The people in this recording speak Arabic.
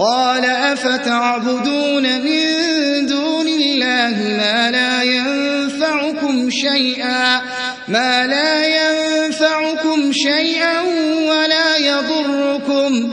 قال أفتعبدون من دون الله ما لا ينفعكم شيئا ما لا ينفعكم شيئا ولا يضركم.